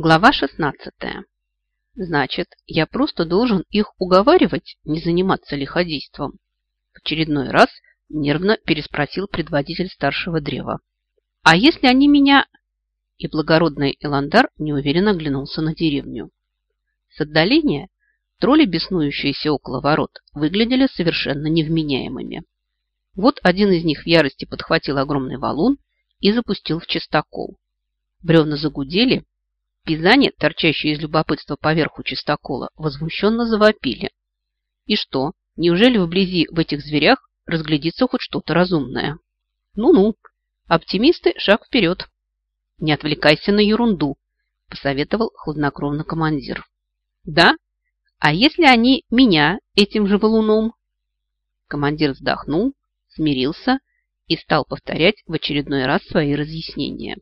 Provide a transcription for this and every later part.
Глава 16. Значит, я просто должен их уговаривать не заниматься лиходейством. В очередной раз нервно переспросил предводитель старшего древа. А если они меня... И благородный Эландар неуверенно оглянулся на деревню. С отдаления тролли, беснующиеся около ворот, выглядели совершенно невменяемыми. Вот один из них в ярости подхватил огромный валун и запустил в чистокол. Бревна загудели, Пизане, торчащие из любопытства поверху чистокола, возмущенно завопили. И что, неужели вблизи в этих зверях разглядится хоть что-то разумное? Ну-ну, оптимисты, шаг вперед. Не отвлекайся на ерунду, посоветовал хладнокровно командир. Да? А если они меня этим же валуном? Командир вздохнул, смирился и стал повторять в очередной раз свои разъяснения.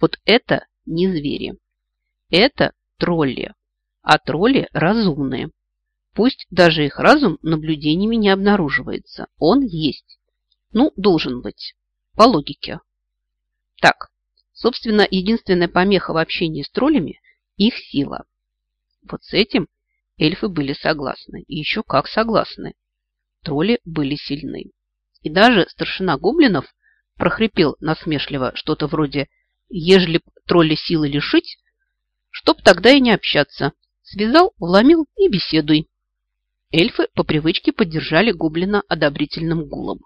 Вот это не звери. Это тролли, а тролли разумные. Пусть даже их разум наблюдениями не обнаруживается. Он есть. Ну, должен быть. По логике. Так, собственно, единственная помеха в общении с троллями – их сила. Вот с этим эльфы были согласны. И еще как согласны. Тролли были сильны. И даже старшина гоблинов прохрипел насмешливо что-то вроде «Ежели б тролли силы лишить, Чтоб тогда и не общаться. Связал, вломил и беседуй. Эльфы по привычке поддержали гоблина одобрительным гулом.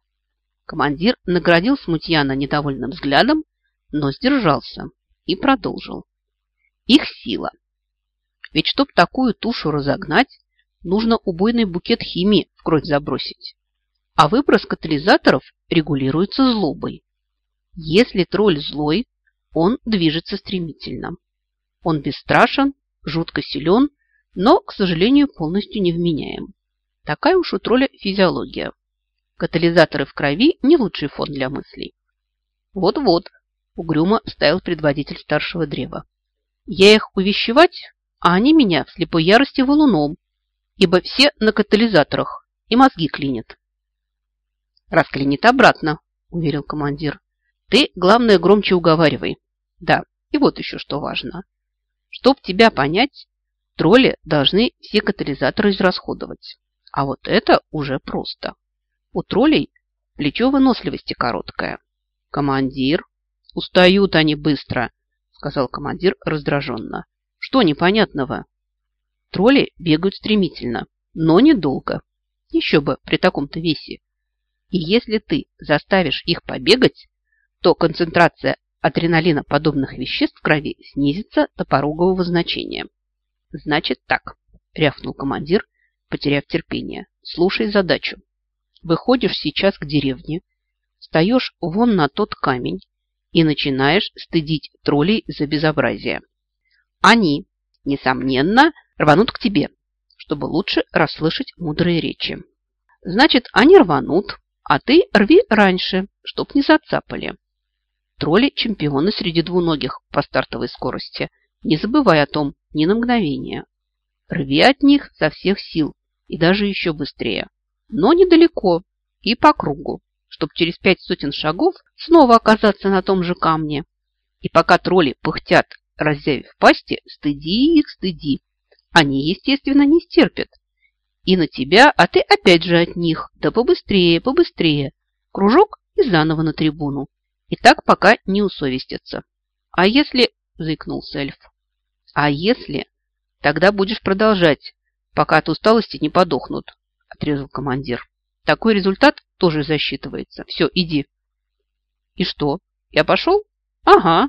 Командир наградил смутьяна недовольным взглядом, но сдержался и продолжил. Их сила. Ведь чтоб такую тушу разогнать, нужно убойный букет химии в кровь забросить. А выброс катализаторов регулируется злобой. Если тролль злой, он движется стремительно. Он бесстрашен, жутко силен, но, к сожалению, полностью невменяем. Такая уж у тролля физиология. Катализаторы в крови – не лучший фон для мыслей. Вот-вот, угрюмо ставил предводитель старшего древа. Я их увещевать, а они меня в слепой ярости валуном, ибо все на катализаторах и мозги клинят. Расклинит обратно, уверил командир. Ты, главное, громче уговаривай. Да, и вот еще что важно. Чтоб тебя понять, тролли должны все катализаторы израсходовать. А вот это уже просто. У троллей плечо выносливости короткое. Командир, устают они быстро, сказал командир раздраженно. Что непонятного? Тролли бегают стремительно, но недолго. Еще бы при таком-то весе. И если ты заставишь их побегать, то концентрация адреналина подобных веществ в крови снизится до порогового значения. Значит так, рявкнул командир, потеряв терпение. Слушай задачу. Выходишь сейчас к деревне, встаешь вон на тот камень и начинаешь стыдить троллей за безобразие. Они, несомненно, рванут к тебе, чтобы лучше расслышать мудрые речи. Значит, они рванут, а ты рви раньше, чтоб не зацапали. Тролли – чемпионы среди двуногих по стартовой скорости. Не забывай о том ни на мгновение. Рви от них со всех сил и даже еще быстрее. Но недалеко и по кругу, чтобы через пять сотен шагов снова оказаться на том же камне. И пока тролли пыхтят, разъявив пасти, стыди их, стыди. Они, естественно, не стерпят. И на тебя, а ты опять же от них. Да побыстрее, побыстрее. Кружок и заново на трибуну. И так пока не усовестятся. А если... Заикнулся эльф. А если... Тогда будешь продолжать, пока от усталости не подохнут, отрезал командир. Такой результат тоже засчитывается. Все, иди. И что? Я пошел? Ага,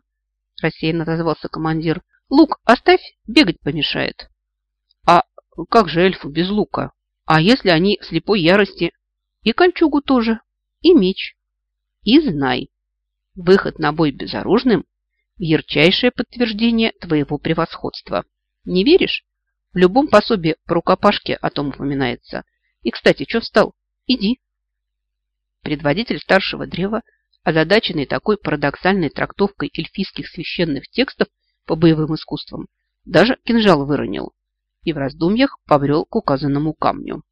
рассеянно отозвался командир. Лук оставь, бегать помешает. А как же эльфу без лука? А если они в слепой ярости? И кольчугу тоже, и меч. И знай, Выход на бой безоружным – ярчайшее подтверждение твоего превосходства. Не веришь? В любом пособии по рукопашке о том упоминается. И, кстати, что встал? Иди. Предводитель старшего древа, озадаченный такой парадоксальной трактовкой эльфийских священных текстов по боевым искусствам, даже кинжал выронил и в раздумьях побрел к указанному камню.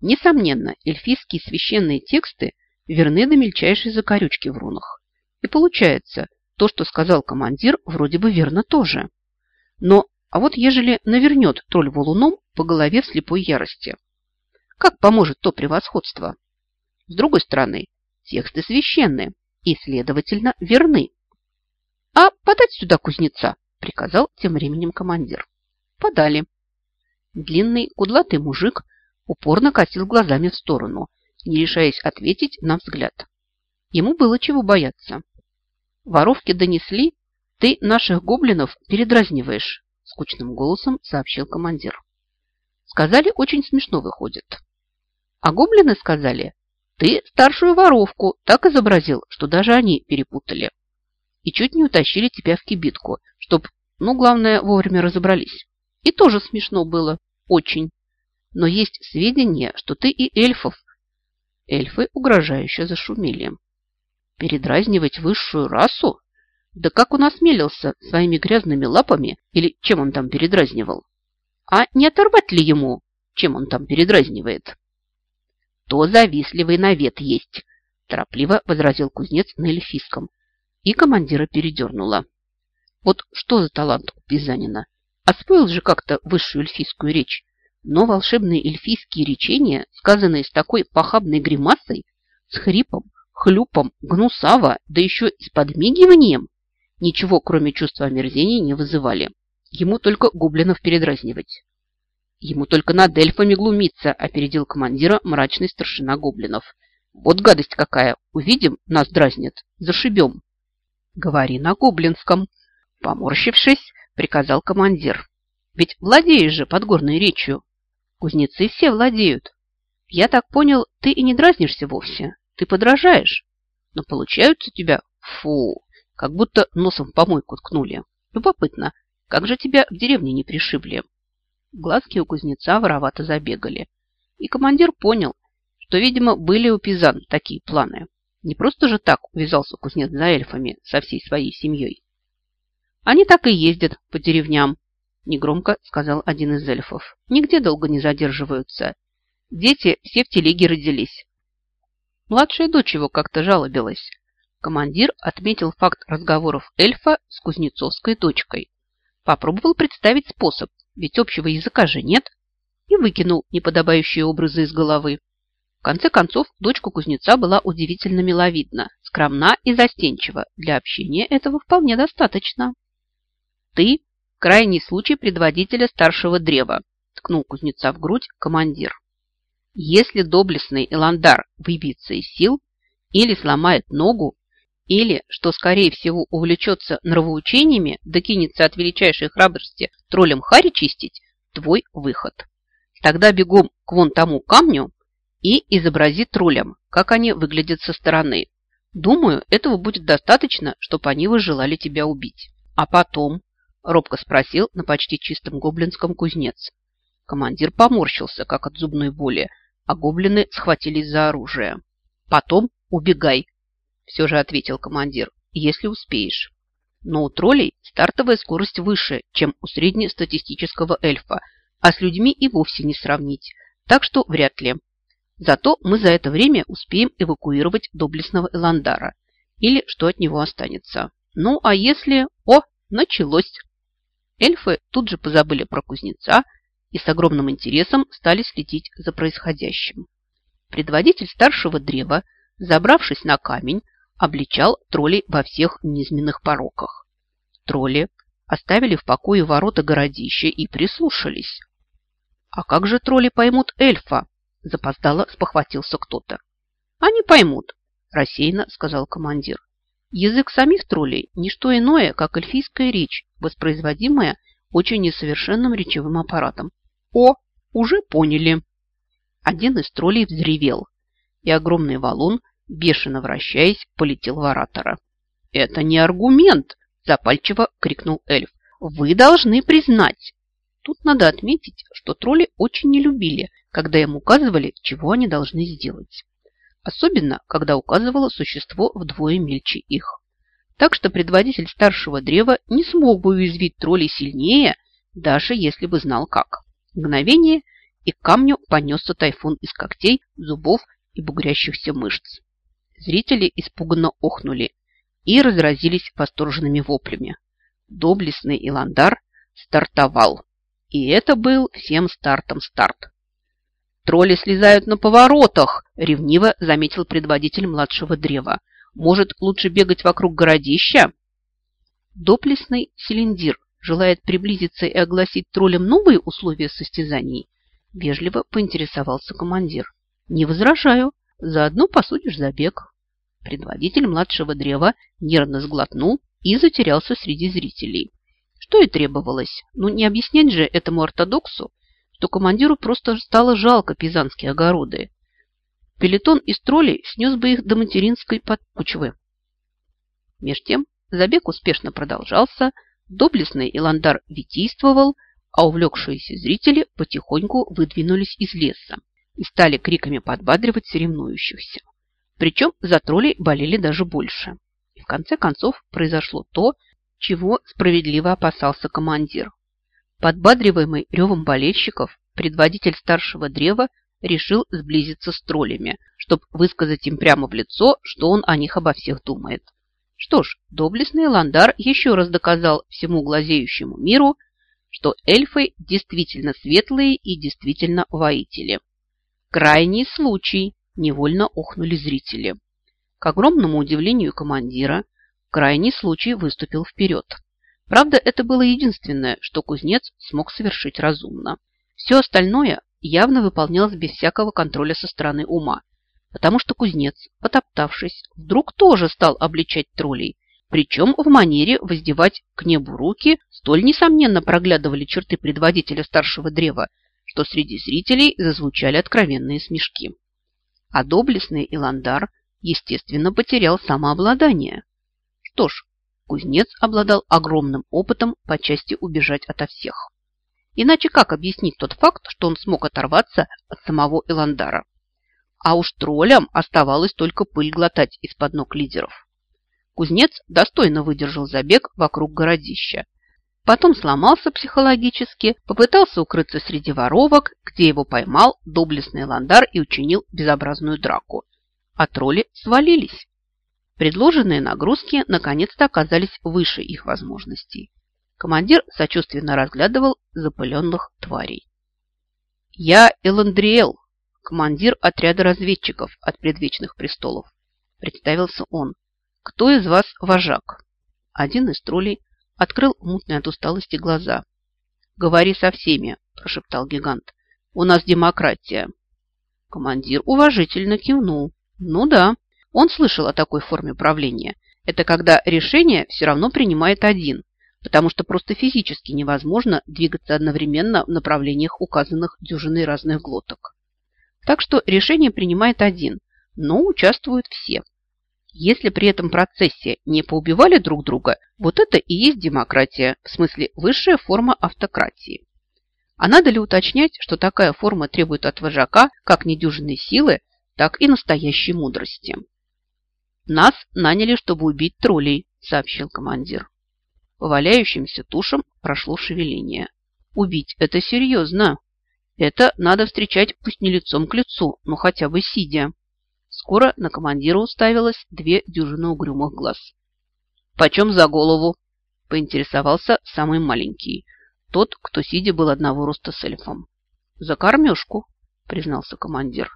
Несомненно, эльфийские священные тексты верны до мельчайшей закорючки в рунах. И получается, то, что сказал командир, вроде бы верно тоже. Но, а вот ежели навернет тролль валуном по голове в слепой ярости, как поможет то превосходство? С другой стороны, тексты священные и, следовательно, верны. «А подать сюда кузнеца!» – приказал тем временем командир. Подали. Длинный, кудлатый мужик упорно катил глазами в сторону, не решаясь ответить на взгляд. Ему было чего бояться. Воровки донесли, ты наших гоблинов передразниваешь, скучным голосом сообщил командир. Сказали, очень смешно выходит. А гоблины сказали, ты старшую воровку так изобразил, что даже они перепутали. И чуть не утащили тебя в кибитку, чтоб, ну, главное, вовремя разобрались. И тоже смешно было. Очень. Но есть сведения, что ты и эльфов. Эльфы угрожающе зашумели. Передразнивать высшую расу? Да как он осмелился своими грязными лапами, или чем он там передразнивал? А не оторвать ли ему, чем он там передразнивает? То завистливый навет есть, торопливо возразил кузнец на эльфийском. И командира передернула. Вот что за талант у Пизанина? Освоил же как-то высшую эльфийскую речь, но волшебные эльфийские речения, сказанные с такой похабной гримасой, с хрипом, хлюпом, гнусаво, да еще и с подмигиванием, ничего, кроме чувства омерзения, не вызывали. Ему только гоблинов передразнивать. Ему только над эльфами глумиться, опередил командира мрачный старшина гоблинов. Вот гадость какая! Увидим, нас дразнят. Зашибем. Говори на гоблинском. Поморщившись, приказал командир. Ведь владеешь же подгорной речью. Кузнецы все владеют. Я так понял, ты и не дразнишься вовсе. Ты подражаешь. Но получаются у тебя, фу, как будто носом в помойку ткнули. Любопытно, как же тебя в деревне не пришибли? Глазки у кузнеца воровато забегали. И командир понял, что, видимо, были у Пизан такие планы. Не просто же так увязался кузнец за эльфами со всей своей семьей. Они так и ездят по деревням, негромко сказал один из эльфов. Нигде долго не задерживаются. Дети все в телеге родились. Младшая дочь его как-то жалобилась. Командир отметил факт разговоров эльфа с кузнецовской дочкой. Попробовал представить способ, ведь общего языка же нет, и выкинул неподобающие образы из головы. В конце концов, дочка кузнеца была удивительно миловидна, скромна и застенчива. Для общения этого вполне достаточно. «Ты – крайний случай предводителя старшего древа», – ткнул кузнеца в грудь командир. «Если доблестный Эландар выбьется из сил или сломает ногу, или, что скорее всего увлечется нравоучениями, докинется от величайшей храбрости троллем хари чистить, твой выход. Тогда бегом к вон тому камню и изобрази троллям, как они выглядят со стороны. Думаю, этого будет достаточно, чтобы они выжелали тебя убить. А потом, – робко спросил на почти чистом гоблинском кузнец. Командир поморщился, как от зубной боли, а гоблины схватились за оружие. «Потом убегай», – все же ответил командир, – «если успеешь». Но у троллей стартовая скорость выше, чем у среднестатистического эльфа, а с людьми и вовсе не сравнить, так что вряд ли. Зато мы за это время успеем эвакуировать доблестного Эландара, или что от него останется. Ну, а если... О, началось! Эльфы тут же позабыли про кузнеца и с огромным интересом стали следить за происходящим. Предводитель старшего древа, забравшись на камень, обличал троллей во всех низменных пороках. Тролли оставили в покое ворота городища и прислушались. «А как же тролли поймут эльфа?» – запоздало спохватился кто-то. «Они поймут», – рассеянно сказал командир. Язык самих троллей – не что иное, как эльфийская речь, воспроизводимая очень несовершенным речевым аппаратом. О, уже поняли. Один из троллей взревел, и огромный валун, бешено вращаясь, полетел в оратора. «Это не аргумент!» – запальчиво крикнул эльф. «Вы должны признать!» Тут надо отметить, что тролли очень не любили, когда им указывали, чего они должны сделать особенно когда указывало существо вдвое мельче их. Так что предводитель старшего древа не смог бы уязвить троллей сильнее, даже если бы знал как. Мгновение, и к камню понесся тайфун из когтей, зубов и бугрящихся мышц. Зрители испуганно охнули и разразились восторженными воплями. Доблестный Иландар стартовал. И это был всем стартом старт. «Тролли слезают на поворотах!» – ревниво заметил предводитель младшего древа. «Может, лучше бегать вокруг городища?» Доплесный Селендир желает приблизиться и огласить троллям новые условия состязаний? Вежливо поинтересовался командир. Не возражаю, заодно посудишь забег. Предводитель младшего древа нервно сглотнул и затерялся среди зрителей. Что и требовалось. Ну, не объяснять же этому ортодоксу, что командиру просто стало жалко пизанские огороды. Пелетон из троллей снес бы их до материнской подпучвы. Меж тем забег успешно продолжался, доблестный Иландар витийствовал, а увлекшиеся зрители потихоньку выдвинулись из леса и стали криками подбадривать соревнующихся. Причем за троллей болели даже больше. И в конце концов произошло то, чего справедливо опасался командир. Подбадриваемый ревом болельщиков, предводитель старшего древа решил сблизиться с троллями, чтобы высказать им прямо в лицо, что он о них обо всех думает. Что ж, доблестный Ландар еще раз доказал всему глазеющему миру, что эльфы действительно светлые и действительно воители. Крайний случай, невольно охнули зрители. К огромному удивлению командира, крайний случай выступил вперед. Правда, это было единственное, что кузнец смог совершить разумно. Все остальное явно выполнялось без всякого контроля со стороны ума, потому что кузнец, потоптавшись, вдруг тоже стал обличать троллей, причем в манере воздевать к небу руки столь несомненно проглядывали черты предводителя старшего древа, что среди зрителей зазвучали откровенные смешки. А доблестный Иландар, естественно, потерял самообладание. Что ж, Кузнец обладал огромным опытом по части убежать ото всех. Иначе как объяснить тот факт, что он смог оторваться от самого Эландара? А уж троллям оставалось только пыль глотать из-под ног лидеров. Кузнец достойно выдержал забег вокруг городища. Потом сломался психологически, попытался укрыться среди воровок, где его поймал доблестный Ландар и учинил безобразную драку. А тролли свалились. Предложенные нагрузки наконец-то оказались выше их возможностей. Командир сочувственно разглядывал запыленных тварей. «Я Эландриэл, командир отряда разведчиков от предвечных престолов», представился он. «Кто из вас вожак?» Один из троллей открыл мутные от усталости глаза. «Говори со всеми», – прошептал гигант. «У нас демократия». Командир уважительно кивнул. «Ну да, он слышал о такой форме правления. Это когда решение все равно принимает один, потому что просто физически невозможно двигаться одновременно в направлениях, указанных дюжиной разных глоток. Так что решение принимает один, но участвуют все. Если при этом процессе не поубивали друг друга, вот это и есть демократия, в смысле высшая форма автократии. А надо ли уточнять, что такая форма требует от вожака как недюжинной силы, так и настоящей мудрости? «Нас наняли, чтобы убить троллей», – сообщил командир. По валяющимся тушам прошло шевеление. «Убить – это серьезно. Это надо встречать пусть не лицом к лицу, но хотя бы сидя». Скоро на командира уставилось две дюжины угрюмых глаз. «Почем за голову?» – поинтересовался самый маленький. Тот, кто сидя был одного роста с эльфом. «За кормежку», – признался командир.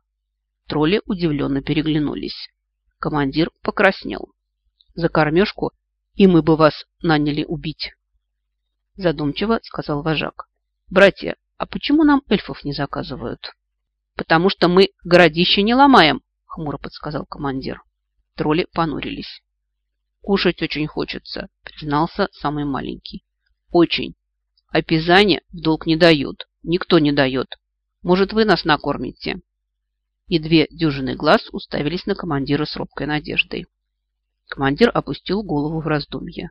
Тролли удивленно переглянулись. Командир покраснел. За кормежку и мы бы вас наняли убить. Задумчиво сказал вожак. Братья, а почему нам эльфов не заказывают? Потому что мы городище не ломаем, хмуро подсказал командир. Тролли понурились. Кушать очень хочется, признался самый маленький. Очень. А пизане в долг не дают. Никто не дает. Может, вы нас накормите? и две дюжины глаз уставились на командира с робкой надеждой. Командир опустил голову в раздумье.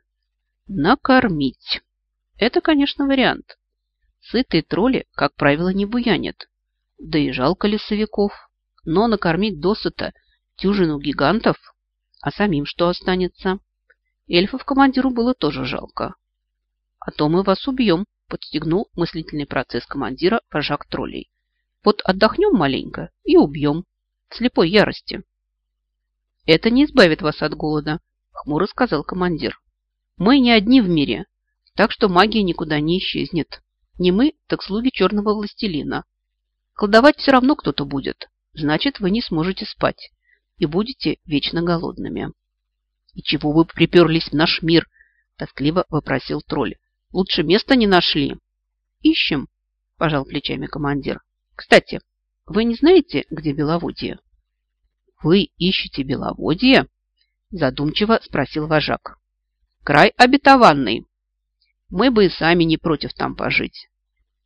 Накормить. Это, конечно, вариант. Сытые тролли, как правило, не буянят. Да и жалко лесовиков. Но накормить досыта дюжину гигантов, а самим что останется? Эльфов командиру было тоже жалко. А то мы вас убьем, подстегнул мыслительный процесс командира вожак троллей. Вот отдохнем маленько и убьем. В слепой ярости. Это не избавит вас от голода, хмуро сказал командир. Мы не одни в мире. Так что магия никуда не исчезнет. Не мы, так слуги черного властелина. Колдовать все равно кто-то будет. Значит, вы не сможете спать и будете вечно голодными. «И чего вы приперлись в наш мир?» – тоскливо вопросил тролль. «Лучше места не нашли». «Ищем», – пожал плечами командир. «Кстати, вы не знаете, где Беловодье?» «Вы ищете Беловодье?» – задумчиво спросил вожак. «Край обетованный. Мы бы и сами не против там пожить.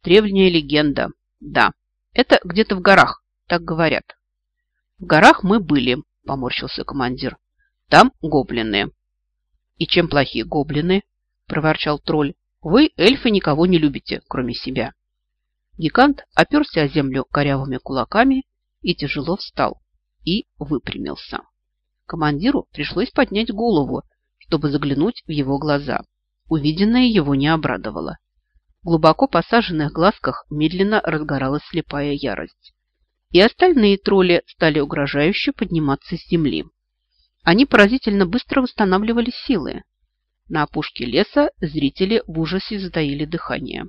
Древняя легенда. Да, это где-то в горах, так говорят». «В горах мы были», – поморщился командир. Там гоблины. И чем плохие гоблины? Проворчал тролль. Вы, эльфы, никого не любите, кроме себя. Гигант оперся о землю корявыми кулаками и тяжело встал. И выпрямился. Командиру пришлось поднять голову, чтобы заглянуть в его глаза. Увиденное его не обрадовало. В глубоко посаженных глазках медленно разгоралась слепая ярость. И остальные тролли стали угрожающе подниматься с земли. Они поразительно быстро восстанавливали силы. На опушке леса зрители в ужасе затаили дыхание.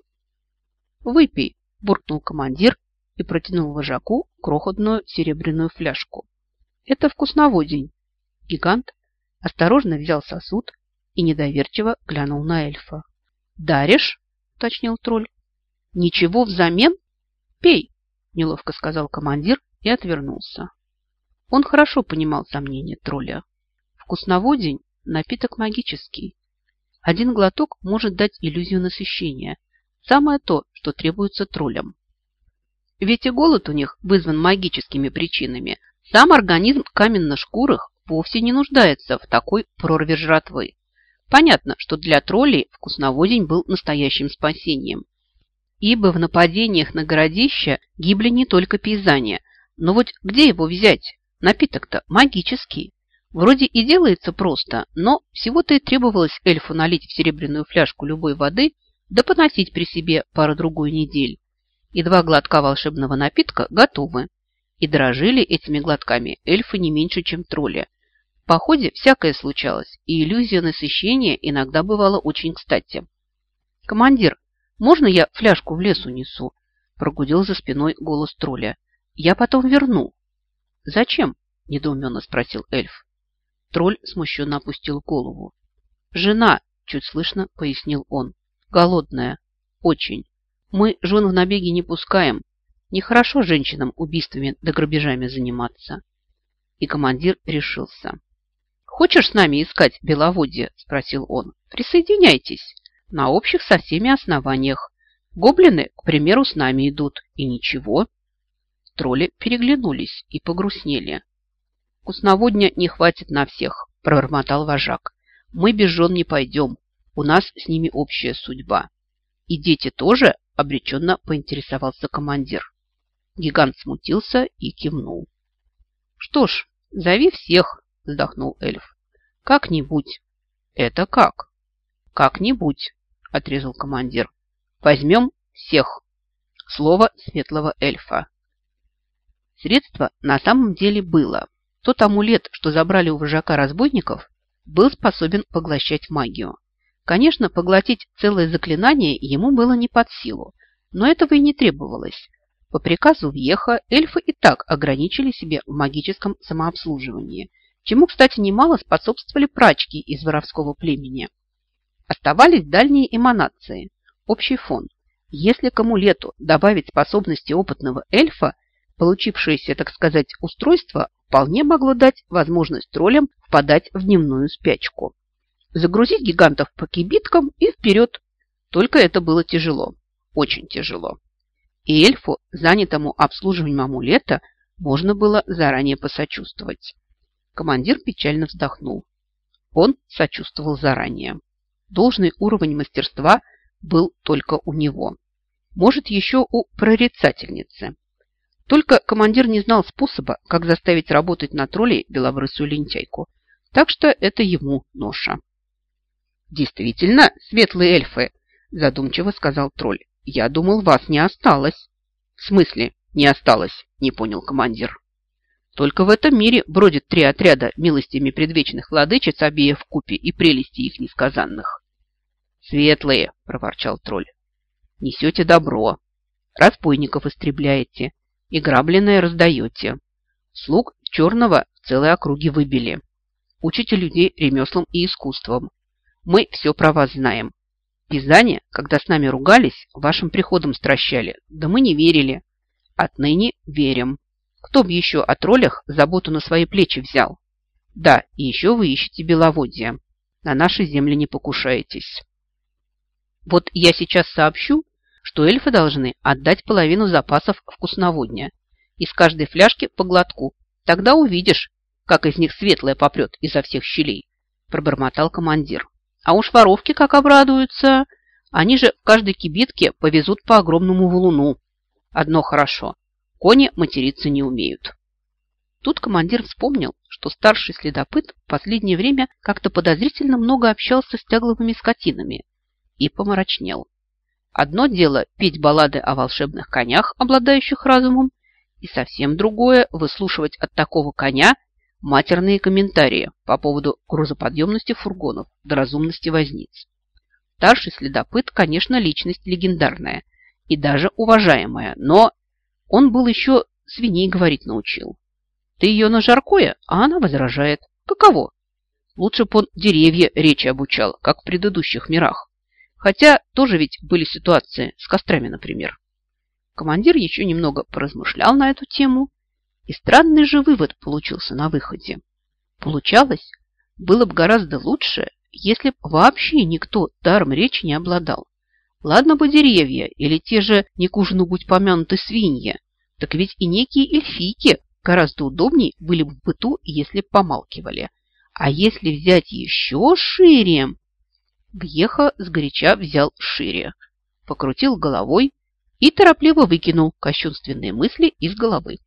«Выпей!» – буркнул командир и протянул вожаку крохотную серебряную фляжку. «Это вкусноводень!» Гигант осторожно взял сосуд и недоверчиво глянул на эльфа. «Даришь?» – уточнил тролль. «Ничего взамен? Пей!» – неловко сказал командир и отвернулся. Он хорошо понимал сомнения тролля. Вкусноводень – напиток магический. Один глоток может дать иллюзию насыщения. Самое то, что требуется троллям. Ведь и голод у них вызван магическими причинами. Сам организм каменно-шкурых вовсе не нуждается в такой прорве жратвы. Понятно, что для троллей вкусноводень был настоящим спасением. Ибо в нападениях на городища гибли не только пейзане. Но вот где его взять? Напиток-то магический. Вроде и делается просто, но всего-то и требовалось эльфу налить в серебряную фляжку любой воды да поносить при себе пару-другую недель. И два глотка волшебного напитка готовы. И дрожили этими глотками эльфы не меньше, чем тролли. Походе всякое случалось, и иллюзия насыщения иногда бывала очень кстати. «Командир, можно я фляжку в лес унесу?» Прогудел за спиной голос тролля. «Я потом верну». «Зачем?» – недоуменно спросил эльф. Тролль смущенно опустил голову. «Жена!» – чуть слышно пояснил он. «Голодная. Очень. Мы жен в набеги не пускаем. Нехорошо женщинам убийствами да грабежами заниматься». И командир решился. «Хочешь с нами искать беловодье?» – спросил он. «Присоединяйтесь. На общих со всеми основаниях. Гоблины, к примеру, с нами идут. И ничего». Тролли переглянулись и погрустнели. «Вкусноводня не хватит на всех», – пробормотал вожак. «Мы без жен не пойдем. У нас с ними общая судьба». «И дети тоже?» – обреченно поинтересовался командир. Гигант смутился и кивнул. «Что ж, зови всех», – вздохнул эльф. «Как-нибудь». «Это как?» «Как-нибудь», – отрезал командир. «Возьмем всех». Слово светлого эльфа. Средство на самом деле было. Тот амулет, что забрали у вожака разбойников, был способен поглощать магию. Конечно, поглотить целое заклинание ему было не под силу, но этого и не требовалось. По приказу Вьеха эльфы и так ограничили себе в магическом самообслуживании, чему, кстати, немало способствовали прачки из воровского племени. Оставались дальние эманации, общий фон. Если к амулету добавить способности опытного эльфа, Получившееся, так сказать, устройство вполне могло дать возможность троллям впадать в дневную спячку. Загрузить гигантов по кибиткам и вперед. Только это было тяжело. Очень тяжело. И эльфу, занятому обслуживанием амулета, можно было заранее посочувствовать. Командир печально вздохнул. Он сочувствовал заранее. Должный уровень мастерства был только у него. Может, еще у прорицательницы. Только командир не знал способа, как заставить работать на троллей белобрысую лентяйку. Так что это ему ноша. «Действительно, светлые эльфы!» – задумчиво сказал тролль. «Я думал, вас не осталось». «В смысле не осталось?» – не понял командир. «Только в этом мире бродят три отряда милостями предвечных владычиц, обеев купе и прелести их несказанных». «Светлые!» – проворчал тролль. «Несете добро, разбойников истребляете и грабленное раздаете. Слуг черного в целой округе выбили. Учите людей ремеслам и искусствам. Мы все про вас знаем. Пизане, когда с нами ругались, вашим приходом стращали, да мы не верили. Отныне верим. Кто б еще о троллях заботу на свои плечи взял? Да, и еще вы ищете беловодье. На нашей земле не покушаетесь. Вот я сейчас сообщу, что эльфы должны отдать половину запасов вкусноводня. Из каждой фляжки по глотку. Тогда увидишь, как из них светлое попрет изо всех щелей, пробормотал командир. А уж воровки как обрадуются. Они же в каждой кибитке повезут по огромному валуну. Одно хорошо. Кони материться не умеют. Тут командир вспомнил, что старший следопыт в последнее время как-то подозрительно много общался с тягловыми скотинами и помрачнел. Одно дело петь баллады о волшебных конях, обладающих разумом, и совсем другое – выслушивать от такого коня матерные комментарии по поводу грузоподъемности фургонов до разумности возниц. Старший следопыт, конечно, личность легендарная и даже уважаемая, но он был еще свиней говорить научил. Ты ее на жаркое, а она возражает. Каково? Лучше бы он деревья речи обучал, как в предыдущих мирах. Хотя тоже ведь были ситуации с кострами, например. Командир еще немного поразмышлял на эту тему, и странный же вывод получился на выходе. Получалось, было бы гораздо лучше, если б вообще никто даром речи не обладал. Ладно бы деревья или те же не к ужину будь помянуты свиньи, так ведь и некие эльфийки гораздо удобнее были бы в быту, если б помалкивали. А если взять еще шире... Гьеха сгоряча взял шире, покрутил головой и торопливо выкинул кощунственные мысли из головы.